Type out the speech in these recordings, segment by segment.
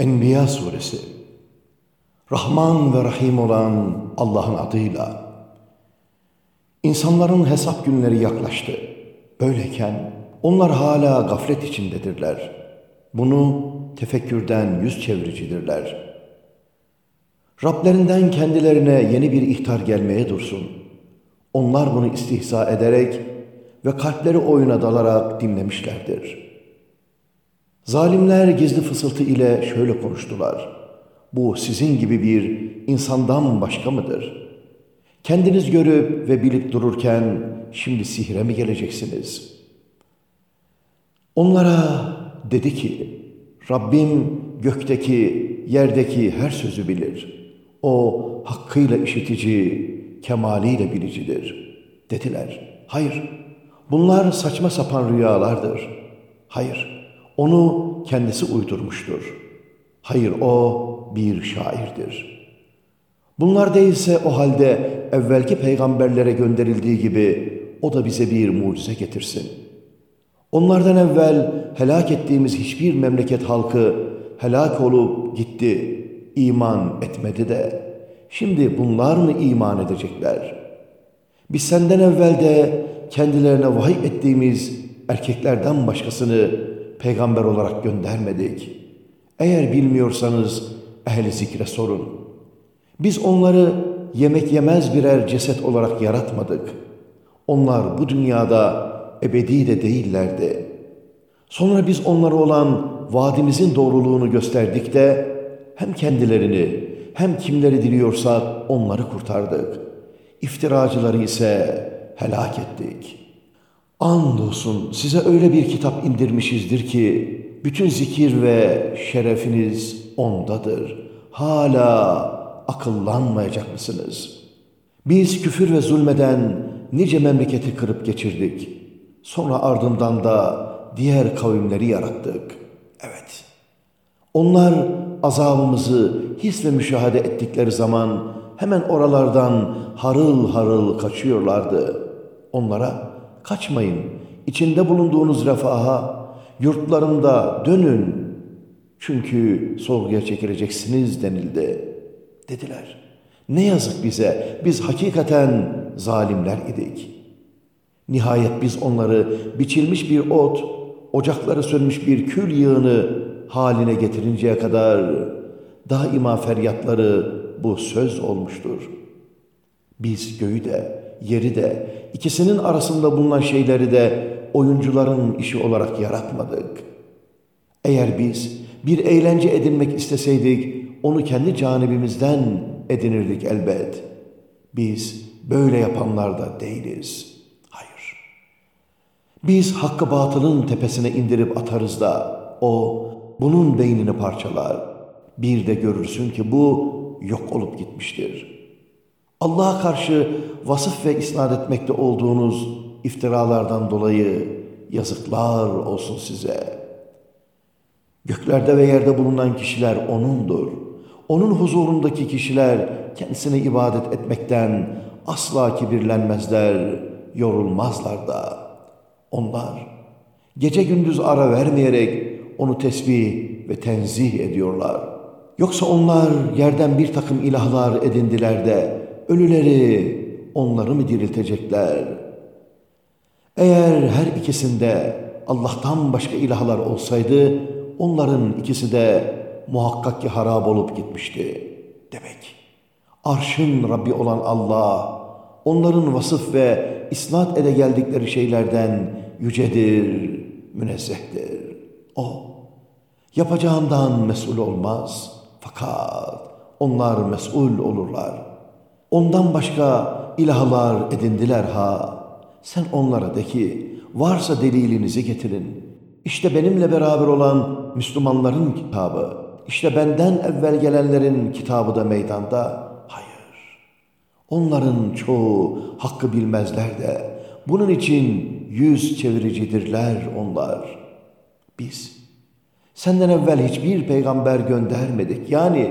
Enbiya suresi Rahman ve Rahim olan Allah'ın adıyla İnsanların hesap günleri yaklaştı. Böyleyken onlar hala gaflet içindedirler. Bunu tefekkürden yüz çeviricidirler. Rablerinden kendilerine yeni bir ihtar gelmeye dursun. Onlar bunu istihza ederek ve kalpleri oyuna dalarak dinlemişlerdir.'' Zalimler gizli fısıltı ile şöyle konuştular. Bu sizin gibi bir insandan başka mıdır? Kendiniz görüp ve bilip dururken şimdi sihre mi geleceksiniz? Onlara dedi ki, Rabbim gökteki, yerdeki her sözü bilir. O hakkıyla işitici, kemaliyle bilicidir. Dediler, hayır, bunlar saçma sapan rüyalardır. Hayır, onu kendisi uydurmuştur. Hayır o bir şairdir. Bunlar değilse o halde evvelki peygamberlere gönderildiği gibi o da bize bir mucize getirsin. Onlardan evvel helak ettiğimiz hiçbir memleket halkı helak olup gitti, iman etmedi de şimdi bunlar mı iman edecekler? Biz senden evvel de kendilerine vahiy ettiğimiz erkeklerden başkasını peygamber olarak göndermedik. Eğer bilmiyorsanız ehli zikre sorun. Biz onları yemek yemez birer ceset olarak yaratmadık. Onlar bu dünyada ebedi de değillerdi. Sonra biz onlara olan vaadimizin doğruluğunu gösterdik de hem kendilerini hem kimleri diliyorsak onları kurtardık. İftiracıları ise helak ettik.'' Andolsun size öyle bir kitap indirmişizdir ki bütün zikir ve şerefiniz ondadır. Hala akıllanmayacak mısınız? Biz küfür ve zulmeden nice memleketi kırıp geçirdik. Sonra ardından da diğer kavimleri yarattık. Evet. Onlar azabımızı his ve müşahede ettikleri zaman hemen oralardan harıl harıl kaçıyorlardı. Onlara Kaçmayın. İçinde bulunduğunuz refaha, yurtlarında dönün. Çünkü sorguya çekileceksiniz denildi. Dediler. Ne yazık bize, biz hakikaten zalimler idik. Nihayet biz onları biçilmiş bir ot, ocakları sönmüş bir kül yığını haline getirinceye kadar daima feryatları bu söz olmuştur. Biz göğü de, yeri de, ikisinin arasında bulunan şeyleri de oyuncuların işi olarak yaratmadık. Eğer biz bir eğlence edinmek isteseydik, onu kendi canibimizden edinirdik elbet. Biz böyle yapanlar da değiliz. Hayır. Biz hakkı batılın tepesine indirip atarız da o bunun beynini parçalar. Bir de görürsün ki bu yok olup gitmiştir.'' Allah'a karşı vasıf ve isnat etmekte olduğunuz iftiralardan dolayı yazıklar olsun size. Göklerde ve yerde bulunan kişiler O'nundur. O'nun huzurundaki kişiler kendisine ibadet etmekten asla kibirlenmezler, yorulmazlar da. Onlar gece gündüz ara vermeyerek onu tesbih ve tenzih ediyorlar. Yoksa onlar yerden bir takım ilahlar edindiler de ölüleri onları mı diriltecekler? Eğer her ikisinde Allah'tan başka ilahlar olsaydı, onların ikisi de muhakkak ki harap olup gitmişti. Demek arşın Rabbi olan Allah, onların vasıf ve isnat ede geldikleri şeylerden yücedir, münezzehtir. O, yapacağından mesul olmaz. Fakat onlar mesul olurlar. Ondan başka ilahlar edindiler ha. Sen onlara de ki, varsa delilinizi getirin. İşte benimle beraber olan Müslümanların kitabı, işte benden evvel gelenlerin kitabı da meydanda. Hayır. Onların çoğu hakkı bilmezler de, bunun için yüz çeviricidirler onlar. Biz, senden evvel hiçbir peygamber göndermedik. Yani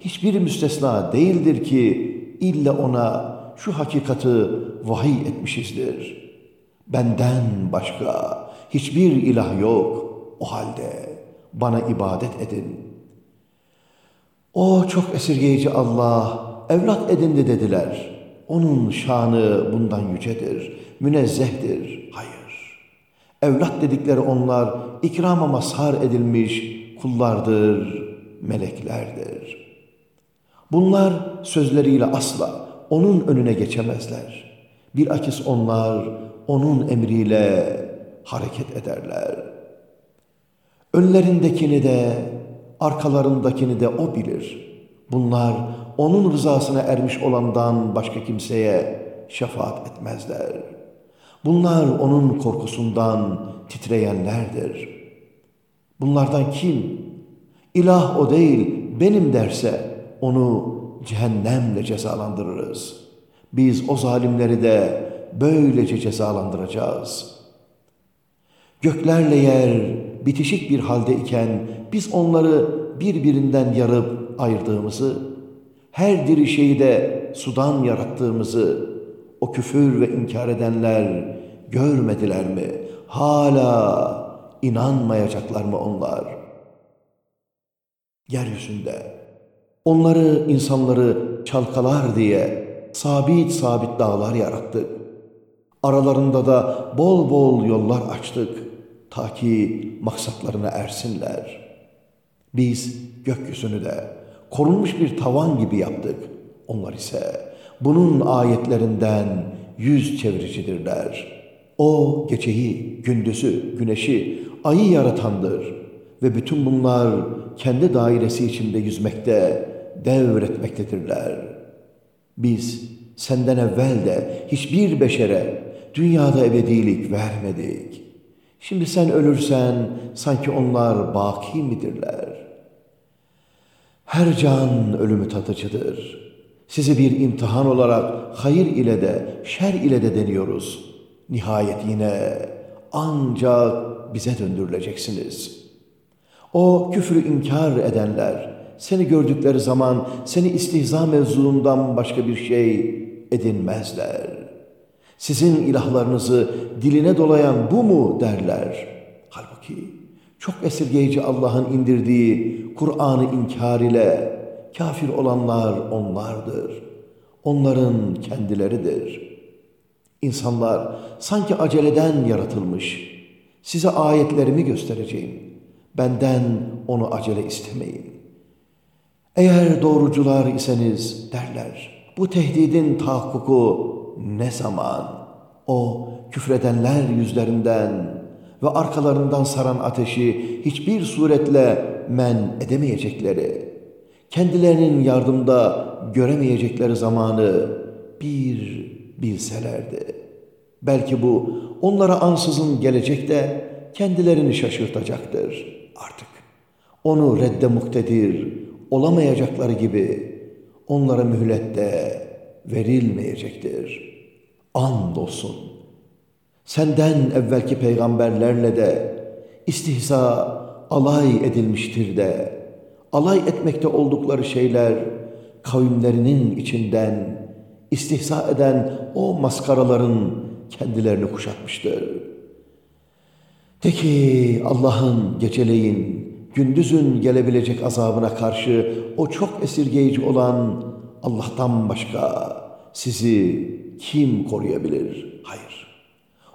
hiçbir müstesna değildir ki, illa ona şu hakikati vahiy etmişizdir. Benden başka hiçbir ilah yok. O halde bana ibadet edin. O çok esirgeyici Allah, evlat edindi dediler. Onun şanı bundan yücedir, münezzehtir. Hayır. Evlat dedikleri onlar ikrama mazhar edilmiş kullardır, meleklerdir. Bunlar sözleriyle asla onun önüne geçemezler. Bir akis onlar onun emriyle hareket ederler. Önlerindekini de, arkalarındakini de o bilir. Bunlar onun rızasına ermiş olandan başka kimseye şefaat etmezler. Bunlar onun korkusundan titreyenlerdir. Bunlardan kim? İlah o değil, benim derse onu cehennemle cezalandırırız. Biz o zalimleri de böylece cezalandıracağız. Göklerle yer bitişik bir halde iken biz onları birbirinden yarıp ayırdığımızı, her diri şeyi de sudan yarattığımızı o küfür ve inkar edenler görmediler mi? Hala inanmayacaklar mı onlar? Yeryüzünde onları, insanları çalkalar diye sabit sabit dağlar yarattık. Aralarında da bol bol yollar açtık ta ki maksatlarına ersinler. Biz gökyüzünü de korunmuş bir tavan gibi yaptık. Onlar ise bunun ayetlerinden yüz çeviricidirler. O geceyi, gündüzü, güneşi, ayı yaratandır ve bütün bunlar kendi dairesi içinde yüzmekte, devretmektedirler. Biz senden evvel de hiçbir beşere dünyada ebedilik vermedik. Şimdi sen ölürsen sanki onlar baki midirler? Her can ölümü tadıcıdır. Sizi bir imtihan olarak hayır ile de şer ile de deniyoruz. Nihayet yine ancak bize döndürüleceksiniz. O küfrü inkar edenler, seni gördükleri zaman seni istihza mevzulundan başka bir şey edinmezler. Sizin ilahlarınızı diline dolayan bu mu derler. Halbuki çok esirgeyici Allah'ın indirdiği Kur'an'ı inkar ile kafir olanlar onlardır. Onların kendileridir. İnsanlar sanki aceleden yaratılmış. Size ayetlerimi göstereceğim. Benden onu acele istemeyin. Eğer doğrucular iseniz derler. Bu tehdidin tahakkuku ne zaman? O küfredenler yüzlerinden ve arkalarından saran ateşi hiçbir suretle men edemeyecekleri, kendilerinin yardımda göremeyecekleri zamanı bir bilselerdi. Belki bu onlara ansızın gelecekte kendilerini şaşırtacaktır artık. Onu redde muktedir olamayacakları gibi onlara mühlet de verilmeyecektir. Andolsun. Senden evvelki peygamberlerle de istihza alay edilmiştir de alay etmekte oldukları şeyler kavimlerinin içinden istihza eden o maskaraların kendilerini kuşatmıştır. De ki Allah'ın geceleyin, gündüzün gelebilecek azabına karşı o çok esirgeyici olan Allah'tan başka sizi kim koruyabilir? Hayır.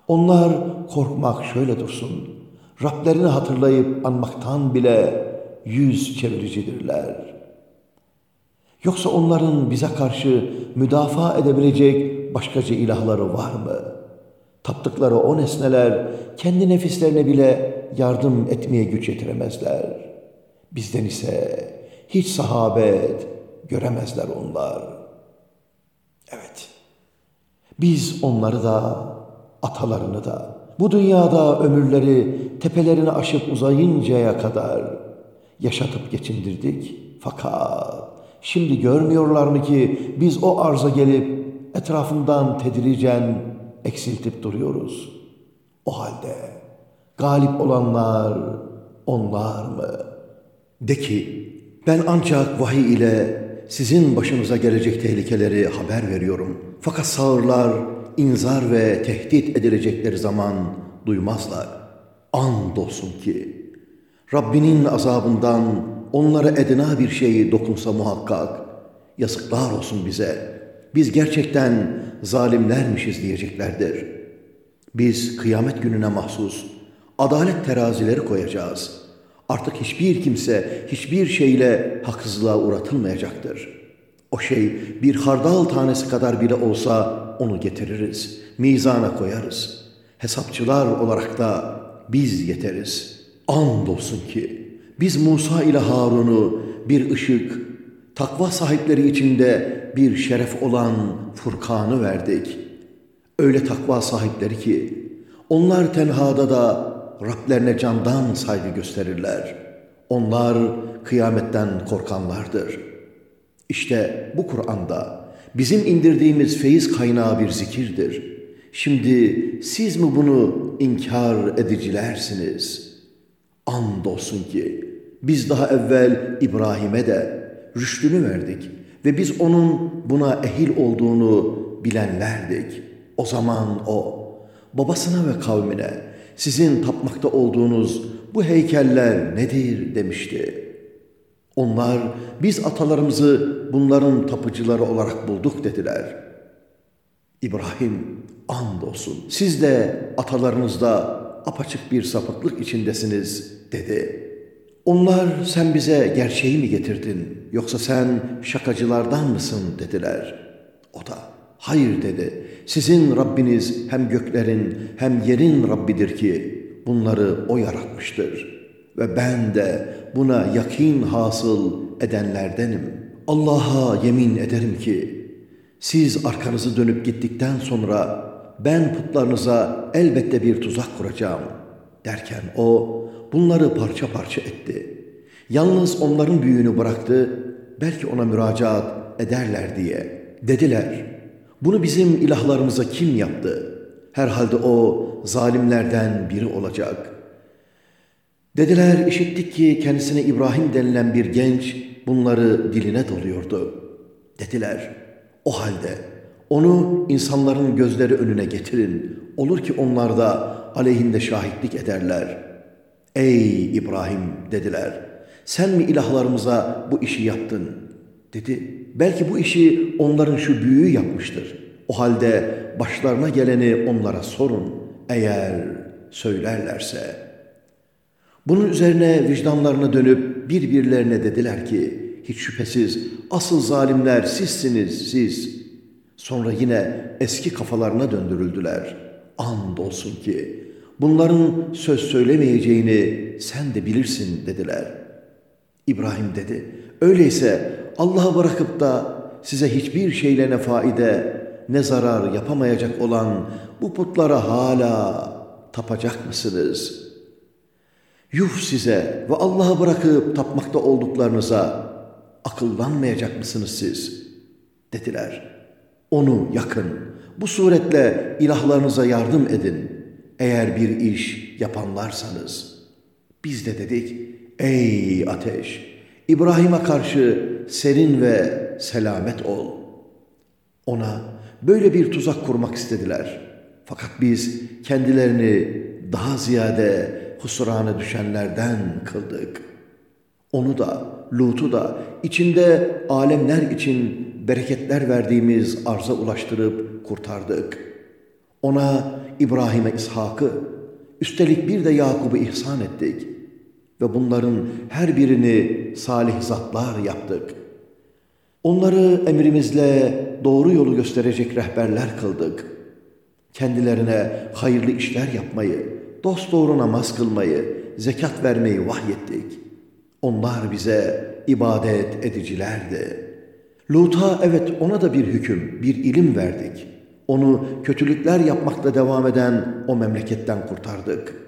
Onlar korkmak şöyle dursun. Rablerini hatırlayıp anmaktan bile yüz çeviricidirler. Yoksa onların bize karşı müdafaa edebilecek başkaca ilahları var mı? Taptıkları o nesneler kendi nefislerine bile yardım etmeye güç yetiremezler. Bizden ise hiç sahabet göremezler onlar. Evet, biz onları da, atalarını da, bu dünyada ömürleri tepelerini aşıp uzayıncaya kadar yaşatıp geçindirdik. Fakat şimdi görmüyorlar mı ki biz o arza gelip etrafından tedricen eksiltip duruyoruz. O halde galip olanlar onlar mı? De ki ben ancak vahiy ile sizin başınıza gelecek tehlikeleri haber veriyorum. Fakat sağırlar inzar ve tehdit edilecekleri zaman duymazlar. Andolsun ki Rabbinin azabından onlara edina bir şeyi dokunsa muhakkak, yazıklar olsun bize. Biz gerçekten zalimlermişiz diyeceklerdir. Biz kıyamet gününe mahsus adalet terazileri koyacağız. Artık hiçbir kimse hiçbir şeyle haksızlığa uğratılmayacaktır. O şey bir hardal tanesi kadar bile olsa onu getiririz, mizana koyarız. Hesapçılar olarak da biz yeteriz. Andolsun ki biz Musa ile Harun'u bir ışık, takva sahipleri içinde bir şeref olan Furkan'ı verdik. Öyle takva sahipleri ki onlar tenhada da Rablerine candan saygı gösterirler. Onlar kıyametten korkanlardır. İşte bu Kur'an'da bizim indirdiğimiz feyiz kaynağı bir zikirdir. Şimdi siz mi bunu inkar edicilersiniz? Andolsun ki biz daha evvel İbrahim'e de rüştünü verdik ve biz onun buna ehil olduğunu bilenlerdik. O zaman o babasına ve kavmine sizin tapmakta olduğunuz bu heykeller nedir demişti. Onlar biz atalarımızı bunların tapıcıları olarak bulduk dediler. İbrahim andolsun siz de atalarınızda apaçık bir sapıklık içindesiniz dedi. Onlar sen bize gerçeği mi getirdin yoksa sen şakacılardan mısın dediler. O da hayır dedi. Sizin Rabbiniz hem göklerin hem yerin Rabbidir ki bunları O yaratmıştır. Ve ben de buna yakin hasıl edenlerdenim. Allah'a yemin ederim ki siz arkanızı dönüp gittikten sonra ben putlarınıza elbette bir tuzak kuracağım derken o bunları parça parça etti. Yalnız onların büyüğünü bıraktı, belki ona müracaat ederler diye. Dediler, bunu bizim ilahlarımıza kim yaptı? Herhalde o zalimlerden biri olacak. Dediler, işittik ki kendisine İbrahim denilen bir genç bunları diline doluyordu. Dediler, o halde onu insanların gözleri önüne getirin. Olur ki onlar da aleyhinde şahitlik ederler. Ey İbrahim dediler. Sen mi ilahlarımıza bu işi yaptın? Dedi. Belki bu işi onların şu büyüğü yapmıştır. O halde başlarına geleni onlara sorun. Eğer söylerlerse. Bunun üzerine vicdanlarına dönüp birbirlerine dediler ki, hiç şüphesiz asıl zalimler sizsiniz siz. Sonra yine eski kafalarına döndürüldüler. And olsun ki bunların söz söylemeyeceğini sen de bilirsin dediler. İbrahim dedi, öyleyse Allah'ı bırakıp da size hiçbir şeyle ne faide ne zarar yapamayacak olan bu putlara hala tapacak mısınız? Yuh size ve Allah'ı bırakıp tapmakta olduklarınıza akıllanmayacak mısınız siz? Dediler. Onu yakın. Bu suretle ilahlarınıza yardım edin. Eğer bir iş yapanlarsanız. Biz de dedik, ey ateş, İbrahim'e karşı serin ve selamet ol. Ona böyle bir tuzak kurmak istediler. Fakat biz kendilerini daha ziyade husrana düşenlerden kıldık. Onu da, Lut'u da içinde alemler için bereketler verdiğimiz arza ulaştırıp kurtardık. Ona İbrahim'e İshak'ı, üstelik bir de Yakub'u ihsan ettik. Ve bunların her birini salih zatlar yaptık. Onları emrimizle doğru yolu gösterecek rehberler kıldık. Kendilerine hayırlı işler yapmayı, dost doğru namaz kılmayı, zekat vermeyi vahyettik. Onlar bize ibadet edicilerdi. Lut'a evet ona da bir hüküm, bir ilim verdik. Onu kötülükler yapmakla devam eden o memleketten kurtardık.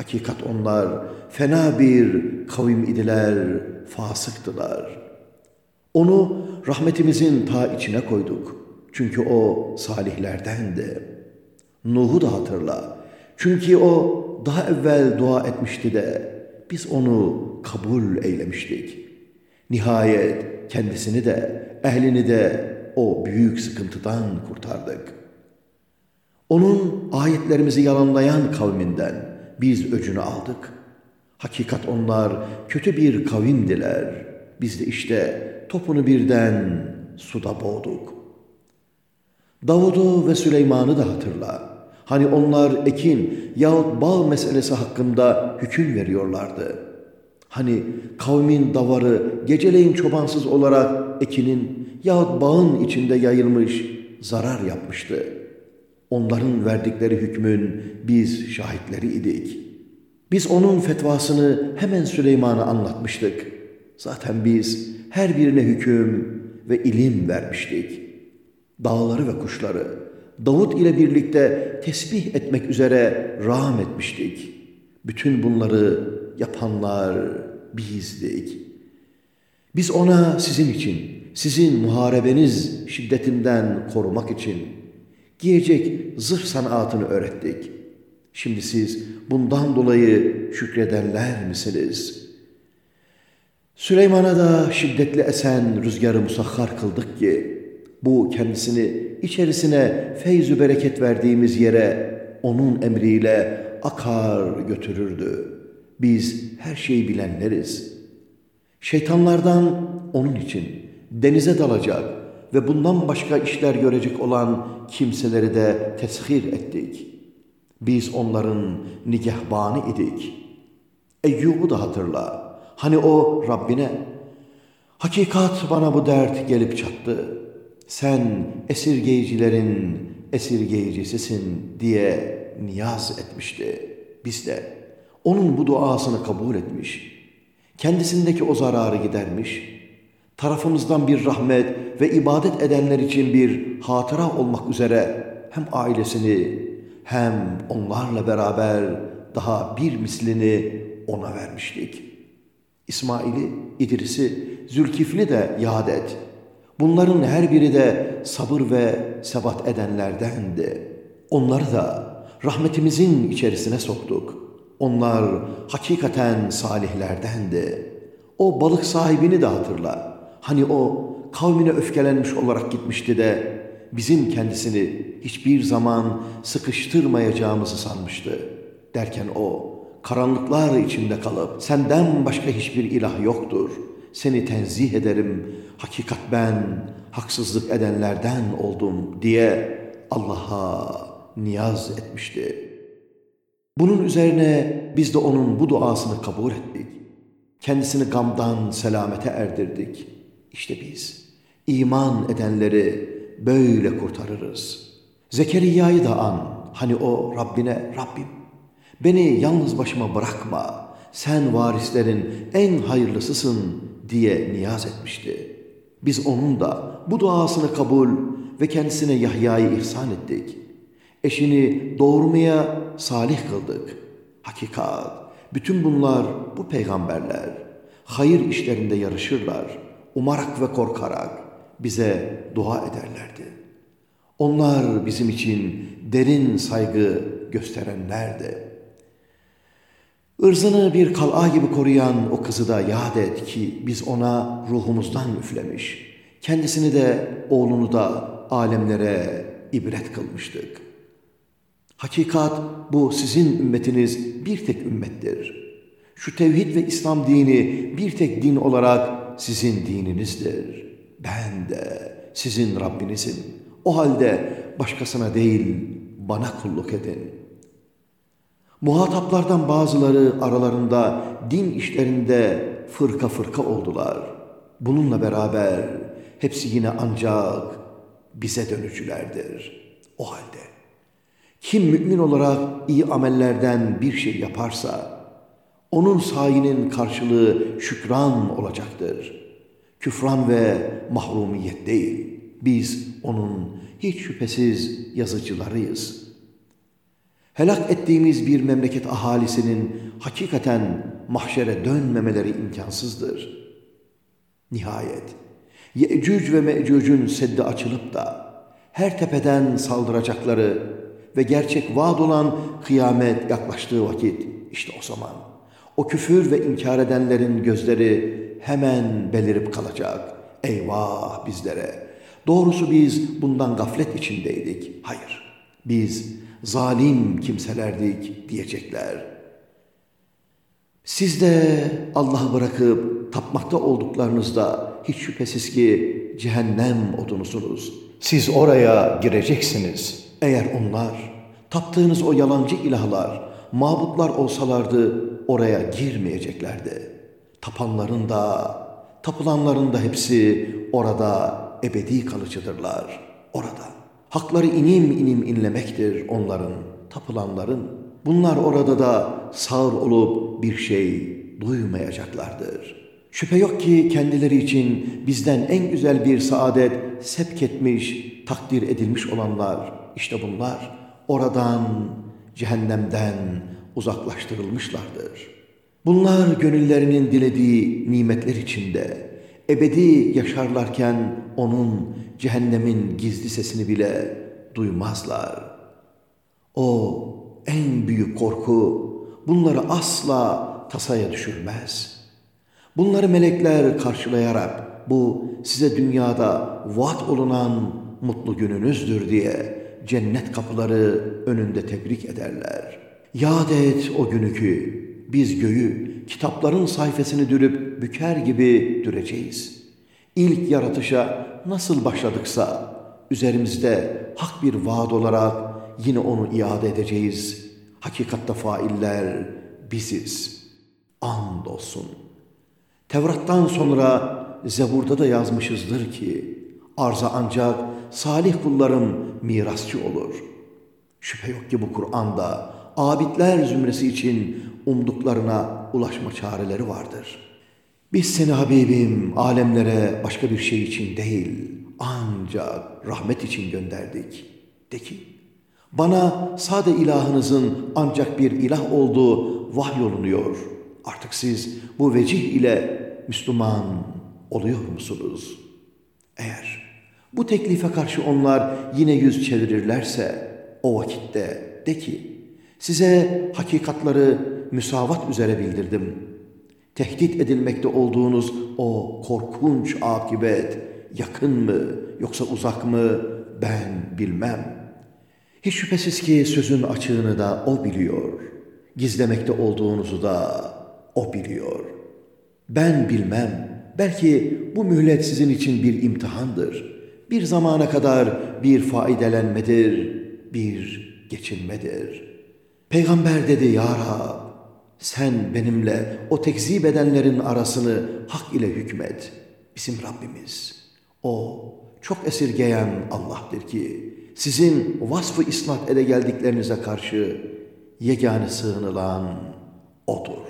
Hakikat onlar fena bir kavim idiler, fasıktılar. Onu rahmetimizin ta içine koyduk. Çünkü o salihlerdendi. Nuh'u da hatırla. Çünkü o daha evvel dua etmişti de biz onu kabul eylemiştik. Nihayet kendisini de ehlini de o büyük sıkıntıdan kurtardık. Onun ayetlerimizi yalanlayan kavminden biz öcünü aldık. Hakikat onlar kötü bir kavimdiler. Biz de işte topunu birden suda boğduk. Davud'u ve Süleyman'ı da hatırla. Hani onlar ekin yahut bal meselesi hakkında hüküm veriyorlardı. Hani kavmin davarı geceleyin çobansız olarak ekinin yahut bağın içinde yayılmış zarar yapmıştı. Onların verdikleri hükmün biz şahitleri idik. Biz onun fetvasını hemen Süleyman'a anlatmıştık. Zaten biz her birine hüküm ve ilim vermiştik. Dağları ve kuşları Davut ile birlikte tesbih etmek üzere rağm etmiştik. Bütün bunları yapanlar bizdik. Biz ona sizin için, sizin muharebeniz şiddetinden korumak için giyecek zırh sanatını öğrettik. Şimdi siz bundan dolayı şükredenler misiniz? Süleyman'a da şiddetli esen rüzgarı musahhar kıldık ki, bu kendisini içerisine feyzü bereket verdiğimiz yere onun emriyle akar götürürdü. Biz her şeyi bilenleriz. Şeytanlardan onun için denize dalacak ve bundan başka işler görecek olan kimseleri de teshir ettik. Biz onların nigehbanı idik. Eyyub'u da hatırla. Hani o Rabbine, hakikat bana bu dert gelip çattı. Sen esirgeyicilerin esirgeyicisisin diye niyaz etmişti. Biz de onun bu duasını kabul etmiş. Kendisindeki o zararı gidermiş. Tarafımızdan bir rahmet ve ibadet edenler için bir hatıra olmak üzere hem ailesini hem onlarla beraber daha bir mislini ona vermiştik. İsmail'i, İdris'i, Zülkifli de yad et. Bunların her biri de sabır ve sebat edenlerdendi. Onları da rahmetimizin içerisine soktuk. Onlar hakikaten salihlerdendi. O balık sahibini de hatırla. Hani o kavmine öfkelenmiş olarak gitmişti de bizim kendisini hiçbir zaman sıkıştırmayacağımızı sanmıştı. Derken o karanlıklar içinde kalıp senden başka hiçbir ilah yoktur. Seni tenzih ederim. Hakikat ben haksızlık edenlerden oldum diye Allah'a niyaz etmişti. Bunun üzerine biz de onun bu duasını kabul ettik. Kendisini gamdan selamete erdirdik. İşte biz iman edenleri böyle kurtarırız. Zekeriya'yı da an. Hani o Rabbine Rabbim beni yalnız başıma bırakma. Sen varislerin en hayırlısısın diye niyaz etmişti. Biz onun da bu duasını kabul ve kendisine Yahya'yı ihsan ettik. Eşini doğurmaya salih kıldık. Hakikat, bütün bunlar bu peygamberler. Hayır işlerinde yarışırlar. Umarak ve korkarak bize dua ederlerdi. Onlar bizim için derin saygı gösterenlerdi. Irzını bir kal'a gibi koruyan o kızı da yad et ki biz ona ruhumuzdan üflemiş. Kendisini de oğlunu da alemlere ibret kılmıştık. Hakikat bu sizin ümmetiniz bir tek ümmettir. Şu tevhid ve İslam dini bir tek din olarak sizin dininizdir. Ben de sizin Rabbinizim. O halde başkasına değil bana kulluk edin. Muhataplardan bazıları aralarında din işlerinde fırka fırka oldular. Bununla beraber hepsi yine ancak bize dönücülerdir. O halde kim mümin olarak iyi amellerden bir şey yaparsa, onun sayinin karşılığı şükran olacaktır. Küfran ve mahrumiyet değil. Biz onun hiç şüphesiz yazıcılarıyız. Helak ettiğimiz bir memleket ahalisinin hakikaten mahşere dönmemeleri imkansızdır. Nihayet Yecüc ve Mecüc'ün seddi açılıp da her tepeden saldıracakları ve gerçek vaad olan kıyamet yaklaştığı vakit işte o zaman o küfür ve inkar edenlerin gözleri hemen belirip kalacak. Eyvah bizlere! Doğrusu biz bundan gaflet içindeydik. Hayır, biz zalim kimselerdik diyecekler. Siz de Allah'ı bırakıp tapmakta olduklarınızda hiç şüphesiz ki cehennem odunusunuz. Siz oraya gireceksiniz. Eğer onlar, taptığınız o yalancı ilahlar, mabutlar olsalardı oraya girmeyeceklerdi. Tapanların da, tapılanların da hepsi orada ebedi kalıcıdırlar. Orada. Hakları inim inim inlemektir onların, tapılanların. Bunlar orada da sağır olup bir şey duymayacaklardır. Şüphe yok ki kendileri için bizden en güzel bir saadet sepk etmiş, takdir edilmiş olanlar, işte bunlar oradan, cehennemden uzaklaştırılmışlardır. Bunlar gönüllerinin dilediği nimetler içinde, ebedi yaşarlarken onun cehennemin gizli sesini bile duymazlar. O en büyük korku bunları asla tasaya düşürmez. Bunları melekler karşılayarak bu size dünyada vaat olunan mutlu gününüzdür diye cennet kapıları önünde tebrik ederler. Yad et o günü ki biz göğü kitapların sayfasını dürüp büker gibi düreceğiz. İlk yaratışa nasıl başladıksa üzerimizde hak bir vaat olarak yine onu iade edeceğiz. Hakikatte failler biziz. Andolsun. Tevrat'tan sonra Zebur'da da yazmışızdır ki arza ancak salih kullarım mirasçı olur. Şüphe yok ki bu Kur'an'da abidler zümresi için umduklarına ulaşma çareleri vardır. Biz seni Habibim alemlere başka bir şey için değil ancak rahmet için gönderdik. De ki bana sade ilahınızın ancak bir ilah olduğu vahyolunuyor. Artık siz bu vecih ile Müslüman oluyor musunuz? Eğer bu teklife karşı onlar yine yüz çevirirlerse o vakitte de ki size hakikatları müsavat üzere bildirdim. Tehdit edilmekte olduğunuz o korkunç akibet yakın mı yoksa uzak mı ben bilmem. Hiç şüphesiz ki sözün açığını da o biliyor. Gizlemekte olduğunuzu da o biliyor. Ben bilmem. Belki bu mühlet sizin için bir imtihandır. Bir zamana kadar bir faydelenmedir, bir geçinmedir. Peygamber dedi ya Rab, sen benimle o tekzip edenlerin arasını hak ile hükmet. Bizim Rabbimiz. O çok esirgeyen Allah'tır ki sizin vasfı isnat ele geldiklerinize karşı yegane sığınılan O'dur.